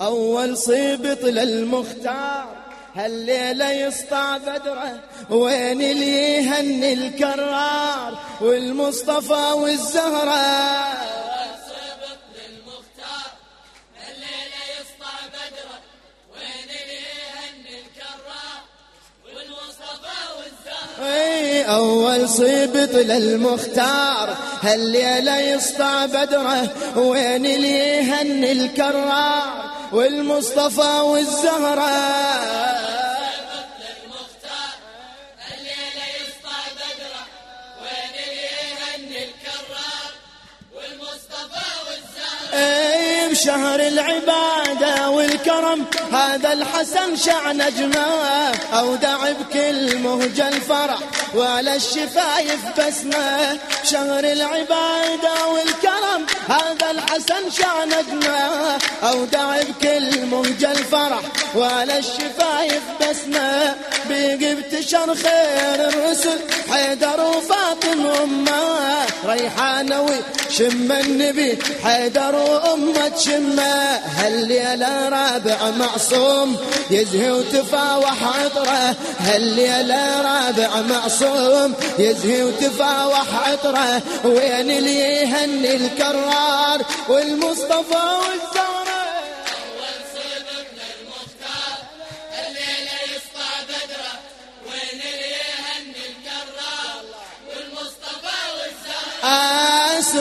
أول صيبط للمختار هالليلة يسطع بدره وين اللي يهني الكرار؟ والمصطفى والزهرة. أول صيبط للمختار هالليلة يسطع بدره وين اللي يهني الكرار؟ والمصطفى والزهره شهر العبادة والكرم. هذا الحسن شع نجمه أودع بكل مهجة الفرح. وعلى الشفايف بسمة. شهر العبادة والكرم هذا الحسن شع نجمه أودع بكل مهجة الفرح. وعلى الشفايف بسمة. بيقي بتشر خير الرسل. حيدر وفاطم أمة. ريحانة وشم النبي. حيدر وأمة شمة هالليلة رابع معصوم. يزهي وتفاوح عطرة هالليلة رابع معصوم. يزهي وتفاوح عطرة وين اللي يهني الكرار؟ والمصطفى والزهر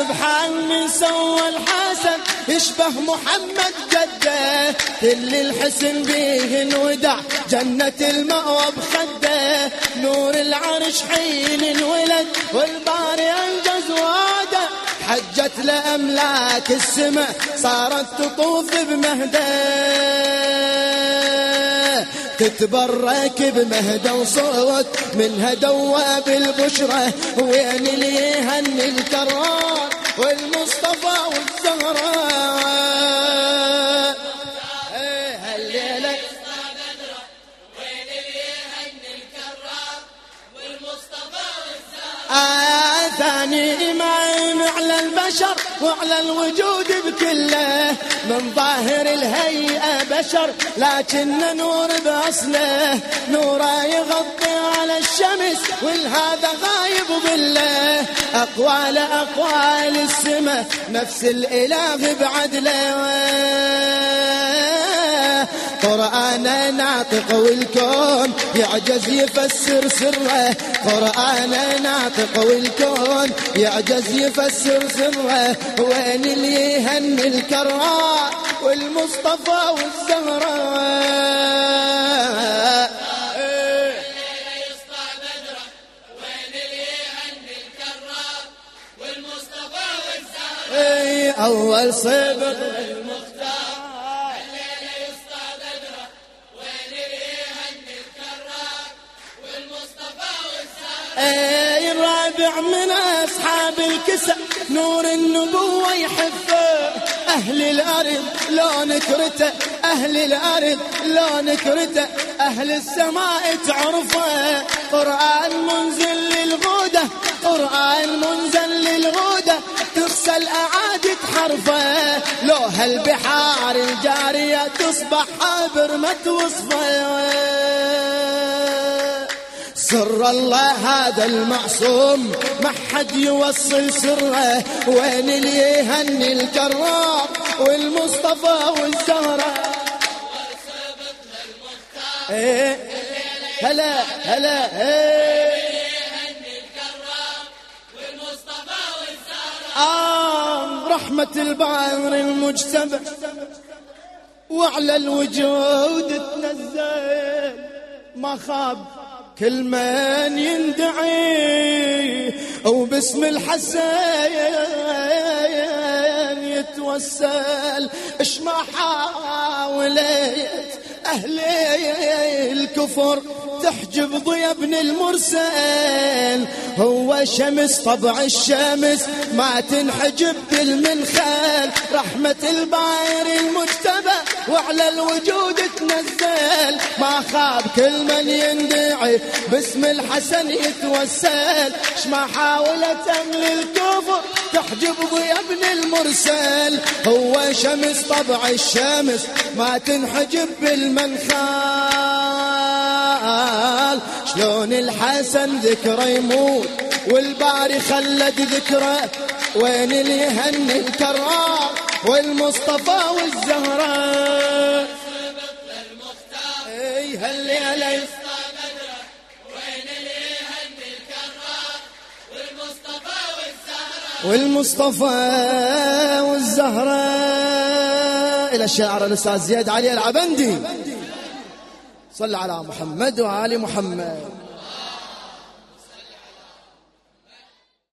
سبحان من سوى الحسن يشبه محمد جدة. كل الحسن بيه انودع جنة المأوى بخدة. نور العرش حين انولد والباري انجز وادة. حجت لأملاك السماء صارت تطوف بمهدة. تتبرك بمهدى وصوت منها دواب البشرة وين اللي يهني الكرار؟ والمصطفى والزهراء. إيه هالليلة. آه ثاني إمام على البشر وعلى الوجود بكله من ظاهر الهيئة بشر لكن نور بأصله. نوره يغطي على الشمس والهذا غايب بالله أقوال أقوال السماء نفس الإله بعدله. قرآن ناطق والكون يعجز يفسر سره. قرآن ناطق والكون يعجز يفسر سره. وين اللي يهني الكرار والمصطفى والزهراء أول صبر اي الرابع من أصحاب الكسى نور النبوة يحفه أهل الأرض لو نكرته أهل الأرض لو نكرته أهل السماء تعرفه قرآن منزل للغودة. قرآن منزل للغودة. تغسل اعادة حرفه لو هالبحار الجارية تصبح حابر ما توصفه سر الله هذا المعصوم ما حد يوصل سره. وين اللي يهني الكرام والمصطفى والزهرة؟ إيه هلا هلا إيه. آه رحمة البعر المجتمع وعلى الوجود تنزل. ما خاب كل من يندعي وباسم الحسين يتوسل اش ما حاولت أهل الكفر تحجب ضيا ابن المرسل. هو شمس طبع الشمس ما تنحجب بالمنخل. رحمة الباير المجتبى وعلى الوجود تنزل. ما خاب كل من يندعي. باسم الحسن يتوسل. اش ما حاولت امل الكفر. تحجب ضيا ابن المرسل. هو شمس طبع الشمس. ما تنحجب بالمنخال. شلون الحسن ذكره يموت. والباري خلد ذكره. وين اللي يهني الكرار؟ والمصطفى والزهراء. اي هالليله والمصطفى والزهراء. إلى الشاعر الأستاذ زياد علي العبندي. صلى على محمد وآل محمد.